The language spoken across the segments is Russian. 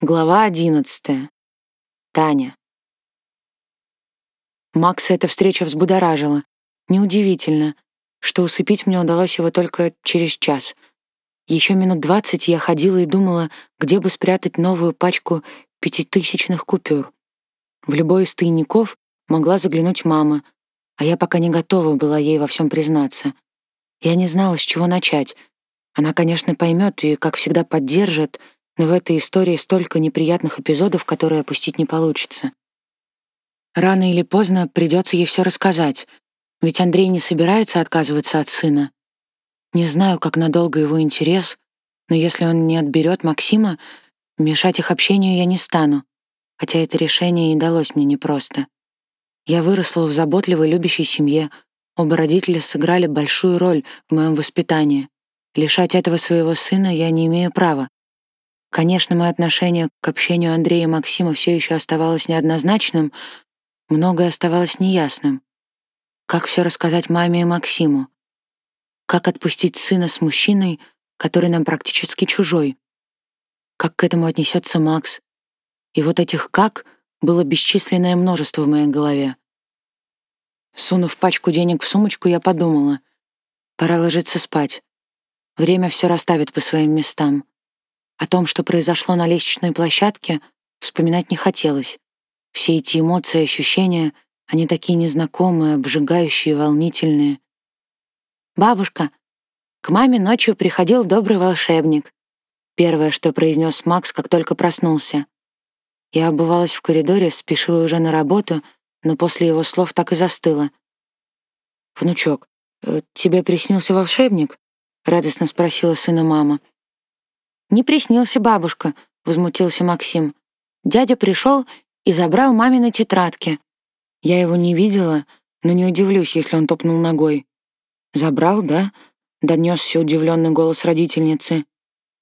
Глава одиннадцатая. Таня. Макса эта встреча взбудоражила. Неудивительно, что усыпить мне удалось его только через час. Еще минут двадцать я ходила и думала, где бы спрятать новую пачку пятитысячных купюр. В любой из тайников могла заглянуть мама, а я пока не готова была ей во всем признаться. Я не знала, с чего начать. Она, конечно, поймет и, как всегда, поддержит — но в этой истории столько неприятных эпизодов, которые опустить не получится. Рано или поздно придется ей все рассказать, ведь Андрей не собирается отказываться от сына. Не знаю, как надолго его интерес, но если он не отберет Максима, мешать их общению я не стану, хотя это решение и далось мне непросто. Я выросла в заботливой, любящей семье, оба родителя сыграли большую роль в моем воспитании. Лишать этого своего сына я не имею права, Конечно, мое отношение к общению Андрея и Максима все еще оставалось неоднозначным, многое оставалось неясным. Как все рассказать маме и Максиму? Как отпустить сына с мужчиной, который нам практически чужой? Как к этому отнесется Макс? И вот этих «как» было бесчисленное множество в моей голове. Сунув пачку денег в сумочку, я подумала, пора ложиться спать. Время все расставит по своим местам. О том, что произошло на лестничной площадке, вспоминать не хотелось. Все эти эмоции и ощущения, они такие незнакомые, обжигающие, волнительные. «Бабушка, к маме ночью приходил добрый волшебник», первое, что произнес Макс, как только проснулся. Я обувалась в коридоре, спешила уже на работу, но после его слов так и застыла. «Внучок, э, тебе приснился волшебник?» — радостно спросила сына мама. «Не приснился бабушка», — возмутился Максим. «Дядя пришел и забрал мамины тетрадки. Я его не видела, но не удивлюсь, если он топнул ногой». «Забрал, да?» — донесся удивленный голос родительницы.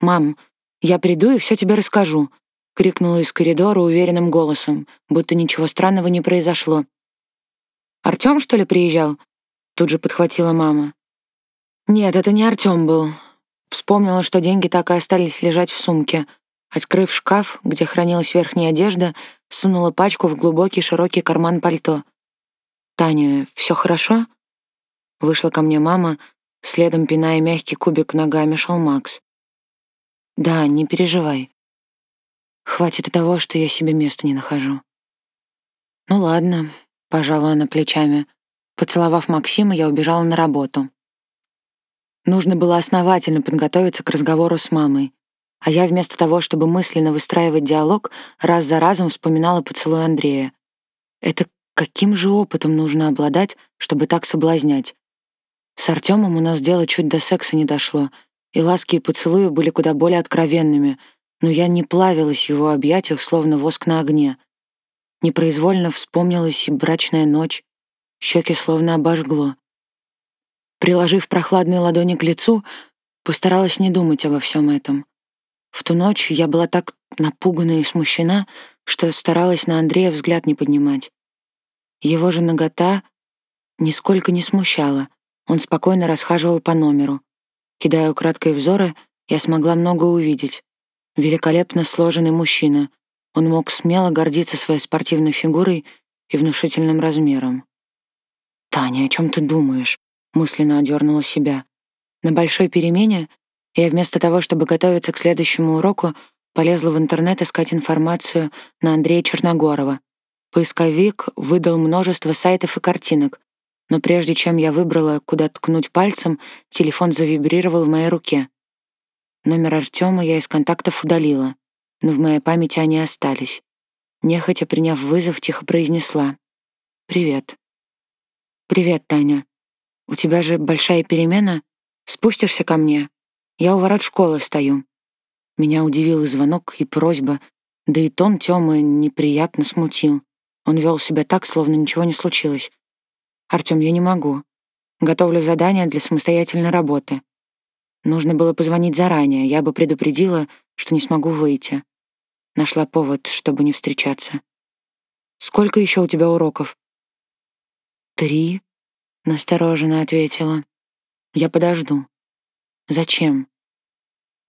«Мам, я приду и все тебе расскажу», — крикнула из коридора уверенным голосом, будто ничего странного не произошло. «Артем, что ли, приезжал?» — тут же подхватила мама. «Нет, это не Артем был. Вспомнила, что деньги так и остались лежать в сумке. Открыв шкаф, где хранилась верхняя одежда, сунула пачку в глубокий широкий карман пальто. «Таня, все хорошо?» Вышла ко мне мама, следом пиная мягкий кубик ногами шел Макс. «Да, не переживай. Хватит и того, что я себе места не нахожу». «Ну ладно», — пожала она плечами. Поцеловав Максима, я убежала на работу. Нужно было основательно подготовиться к разговору с мамой. А я вместо того, чтобы мысленно выстраивать диалог, раз за разом вспоминала поцелуй Андрея. Это каким же опытом нужно обладать, чтобы так соблазнять? С Артемом у нас дело чуть до секса не дошло, и ласки и поцелуи были куда более откровенными, но я не плавилась в его объятиях, словно воск на огне. Непроизвольно вспомнилась и брачная ночь, щеки словно обожгло. Приложив прохладные ладони к лицу, постаралась не думать обо всем этом. В ту ночь я была так напугана и смущена, что старалась на Андрея взгляд не поднимать. Его же нагота нисколько не смущала. Он спокойно расхаживал по номеру. Кидая украдкой взоры, я смогла много увидеть. Великолепно сложенный мужчина. Он мог смело гордиться своей спортивной фигурой и внушительным размером. «Таня, о чем ты думаешь?» Мысленно одернула себя. На большой перемене я вместо того, чтобы готовиться к следующему уроку, полезла в интернет искать информацию на Андрея Черногорова. Поисковик выдал множество сайтов и картинок, но прежде чем я выбрала, куда ткнуть пальцем, телефон завибрировал в моей руке. Номер Артема я из контактов удалила, но в моей памяти они остались. Нехотя приняв вызов, тихо произнесла. «Привет». «Привет, Таня. «У тебя же большая перемена. Спустишься ко мне? Я у ворот школы стою». Меня удивил и звонок, и просьба, да и тон Тёмы неприятно смутил. Он вел себя так, словно ничего не случилось. «Артём, я не могу. Готовлю задание для самостоятельной работы. Нужно было позвонить заранее, я бы предупредила, что не смогу выйти. Нашла повод, чтобы не встречаться. Сколько еще у тебя уроков? Три, Настороженно ответила. Я подожду. Зачем?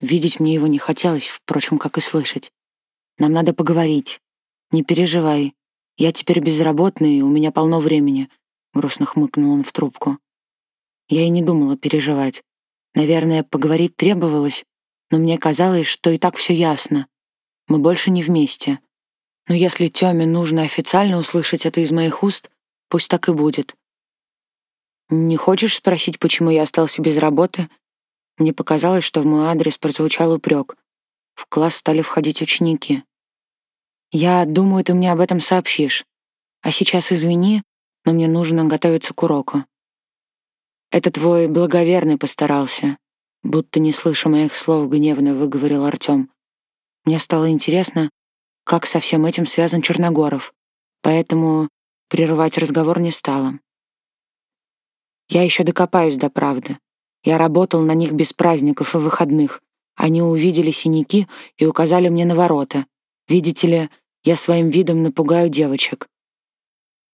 Видеть мне его не хотелось, впрочем, как и слышать. Нам надо поговорить. Не переживай. Я теперь безработный, у меня полно времени», — грустно хмыкнул он в трубку. Я и не думала переживать. Наверное, поговорить требовалось, но мне казалось, что и так все ясно. Мы больше не вместе. Но если Тёме нужно официально услышать это из моих уст, пусть так и будет. «Не хочешь спросить, почему я остался без работы?» Мне показалось, что в мой адрес прозвучал упрек. В класс стали входить ученики. «Я думаю, ты мне об этом сообщишь. А сейчас извини, но мне нужно готовиться к уроку». «Это твой благоверный постарался», будто не слыша моих слов, гневно выговорил Артем. Мне стало интересно, как со всем этим связан Черногоров, поэтому прерывать разговор не стала. Я еще докопаюсь до правды. Я работал на них без праздников и выходных. Они увидели синяки и указали мне на ворота. Видите ли, я своим видом напугаю девочек.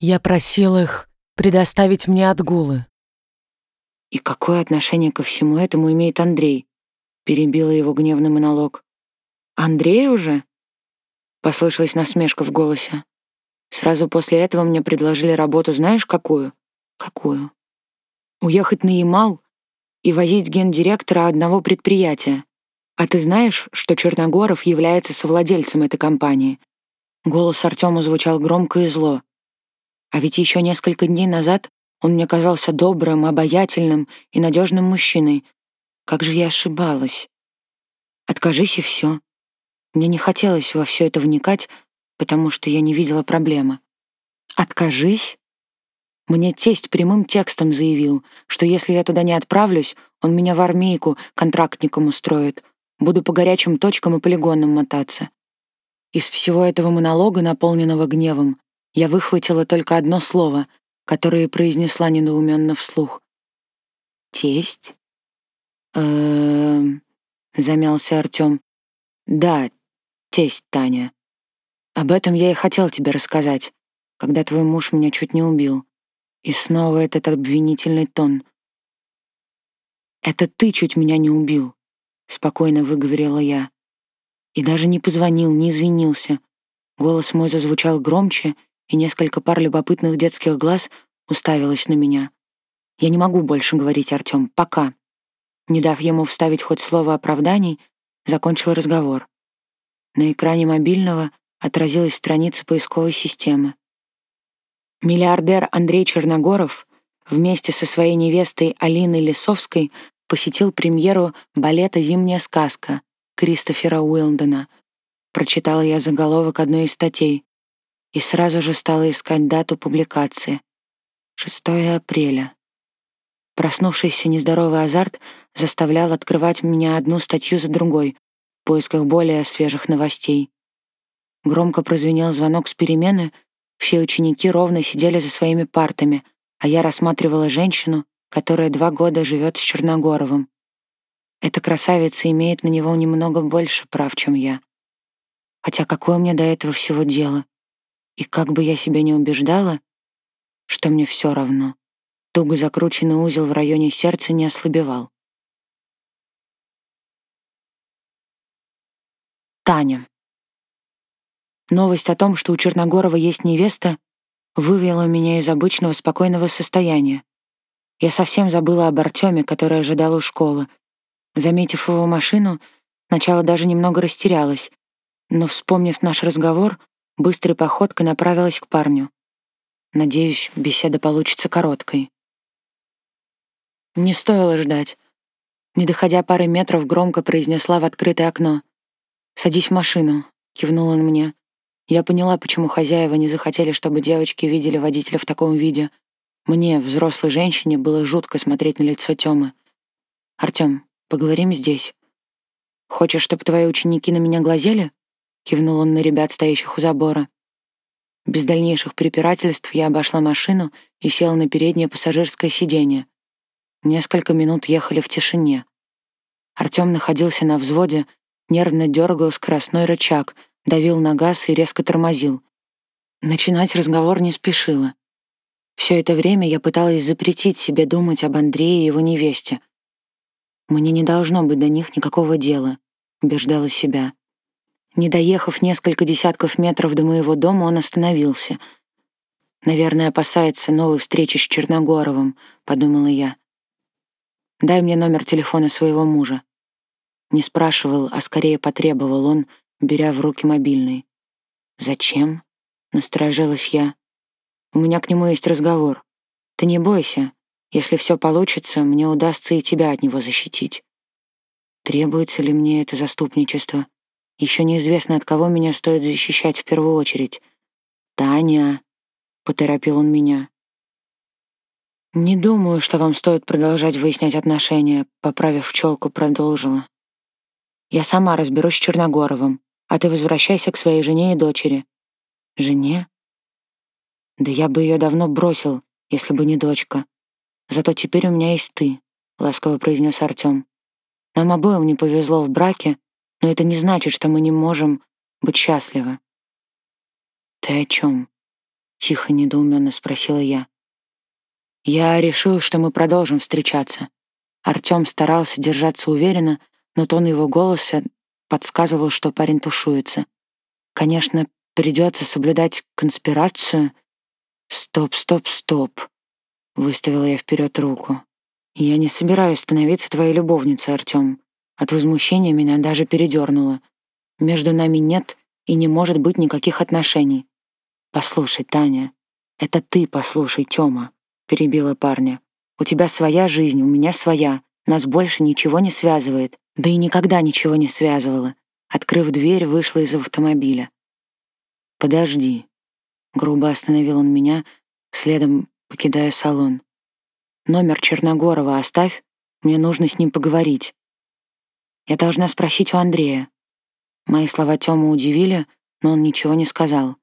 Я просил их предоставить мне отгулы. И какое отношение ко всему этому имеет Андрей? Перебила его гневный монолог. Андрей уже? Послышалась насмешка в голосе. Сразу после этого мне предложили работу, знаешь, какую? Какую? Уехать на Ямал и возить гендиректора одного предприятия. А ты знаешь, что Черногоров является совладельцем этой компании?» Голос Артема звучал громко и зло. А ведь еще несколько дней назад он мне казался добрым, обаятельным и надежным мужчиной. Как же я ошибалась. Откажись и все. Мне не хотелось во все это вникать, потому что я не видела проблемы. Откажись? Мне тесть прямым текстом заявил, что если я туда не отправлюсь, он меня в армейку контрактником устроит. Буду по горячим точкам и полигонам мотаться. Из всего этого монолога, наполненного гневом, я выхватила только одно слово, которое произнесла недоуменно вслух. «Тесть?» «Эм...» — замялся Артем. «Да, тесть Таня. Об этом я и хотел тебе рассказать, когда твой муж меня чуть не убил. И снова этот обвинительный тон. «Это ты чуть меня не убил», — спокойно выговорила я. И даже не позвонил, не извинился. Голос мой зазвучал громче, и несколько пар любопытных детских глаз уставилось на меня. «Я не могу больше говорить, Артём, пока». Не дав ему вставить хоть слово оправданий, закончил разговор. На экране мобильного отразилась страница поисковой системы. Миллиардер Андрей Черногоров вместе со своей невестой Алиной Лисовской посетил премьеру балета «Зимняя сказка» Кристофера Уилдена. Прочитала я заголовок одной из статей и сразу же стала искать дату публикации. 6 апреля. Проснувшийся нездоровый азарт заставлял открывать меня одну статью за другой в поисках более свежих новостей. Громко прозвенел звонок с перемены — все ученики ровно сидели за своими партами, а я рассматривала женщину, которая два года живет с Черногоровым. Эта красавица имеет на него немного больше прав, чем я. Хотя какое мне до этого всего дело? И как бы я себя не убеждала, что мне все равно. Туго закрученный узел в районе сердца не ослабевал. Таня. Новость о том, что у Черногорова есть невеста, вывела меня из обычного спокойного состояния. Я совсем забыла об Артеме, который ожидал у школы. Заметив его машину, сначала даже немного растерялась, но, вспомнив наш разговор, быстрой походкой направилась к парню. Надеюсь, беседа получится короткой. Не стоило ждать. Не доходя пары метров, громко произнесла в открытое окно. «Садись в машину», — кивнул он мне. Я поняла, почему хозяева не захотели, чтобы девочки видели водителя в таком виде. Мне, взрослой женщине, было жутко смотреть на лицо Тёмы. «Артём, поговорим здесь. Хочешь, чтобы твои ученики на меня глазели?» Кивнул он на ребят, стоящих у забора. Без дальнейших препирательств я обошла машину и села на переднее пассажирское сиденье. Несколько минут ехали в тишине. Артём находился на взводе, нервно дергал скоростной рычаг — давил на газ и резко тормозил. Начинать разговор не спешила. Все это время я пыталась запретить себе думать об Андрее и его невесте. Мне не должно быть до них никакого дела, убеждала себя. Не доехав несколько десятков метров до моего дома, он остановился. «Наверное, опасается новой встречи с Черногоровым», — подумала я. «Дай мне номер телефона своего мужа». Не спрашивал, а скорее потребовал он, беря в руки мобильный. «Зачем?» — насторожилась я. «У меня к нему есть разговор. Ты не бойся. Если все получится, мне удастся и тебя от него защитить. Требуется ли мне это заступничество? Еще неизвестно, от кого меня стоит защищать в первую очередь. «Таня», — поторопил он меня. «Не думаю, что вам стоит продолжать выяснять отношения», — поправив челку, продолжила. «Я сама разберусь с Черногоровым, а ты возвращайся к своей жене и дочери». «Жене?» «Да я бы ее давно бросил, если бы не дочка. Зато теперь у меня есть ты», — ласково произнес Артем. «Нам обоим не повезло в браке, но это не значит, что мы не можем быть счастливы». «Ты о чем?» — тихо, недоуменно спросила я. «Я решил, что мы продолжим встречаться». Артем старался держаться уверенно, но тон его голоса подсказывал, что парень тушуется. «Конечно, придется соблюдать конспирацию». «Стоп, стоп, стоп», Выставила я вперед руку. «Я не собираюсь становиться твоей любовницей, Артем. От возмущения меня даже передернуло. Между нами нет и не может быть никаких отношений. Послушай, Таня, это ты послушай, Тёма, перебила парня. У тебя своя жизнь, у меня своя. Нас больше ничего не связывает. Да и никогда ничего не связывало. Открыв дверь, вышла из автомобиля. «Подожди», — грубо остановил он меня, следом покидая салон. «Номер Черногорова оставь, мне нужно с ним поговорить. Я должна спросить у Андрея». Мои слова Тёму удивили, но он ничего не сказал.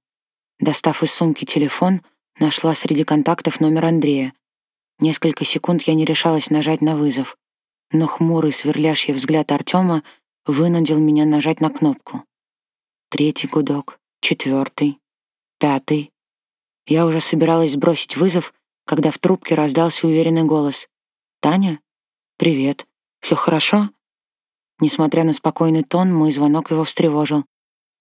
Достав из сумки телефон, нашла среди контактов номер Андрея. Несколько секунд я не решалась нажать на вызов, но хмурый сверлящий взгляд Артема вынудил меня нажать на кнопку. Третий гудок, четвертый, пятый. Я уже собиралась сбросить вызов, когда в трубке раздался уверенный голос. «Таня? Привет. Все хорошо?» Несмотря на спокойный тон, мой звонок его встревожил.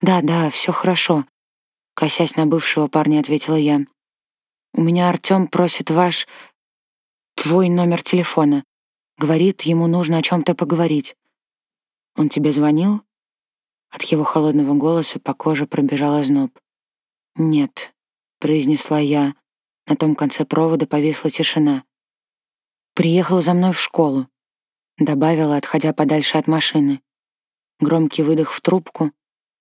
«Да, да, все хорошо», — косясь на бывшего парня, ответила я. «У меня Артем просит ваш... твой номер телефона. Говорит, ему нужно о чем-то поговорить. Он тебе звонил?» От его холодного голоса по коже пробежал озноб. «Нет», — произнесла я, на том конце провода повисла тишина. «Приехал за мной в школу», — добавила, отходя подальше от машины. Громкий выдох в трубку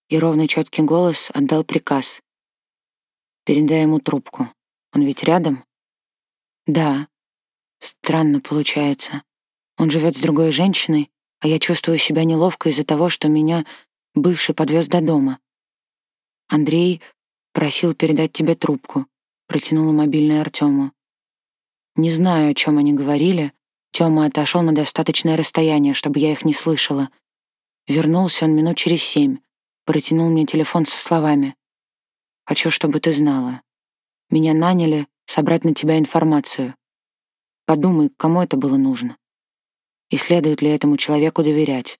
и ровный четкий голос отдал приказ. «Передай ему трубку. Он ведь рядом?» «Да. Странно получается. Он живет с другой женщиной, а я чувствую себя неловко из-за того, что меня бывший подвез до дома. Андрей просил передать тебе трубку протянула мобильный Артему. Не знаю, о чем они говорили. Тёма отошел на достаточное расстояние, чтобы я их не слышала. Вернулся он минут через семь. Протянул мне телефон со словами. «Хочу, чтобы ты знала. Меня наняли собрать на тебя информацию. Подумай, кому это было нужно. И следует ли этому человеку доверять?»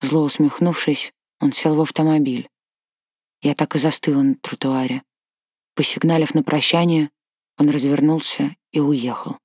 Зло усмехнувшись, он сел в автомобиль. Я так и застыла на тротуаре. Посигналив на прощание, он развернулся и уехал.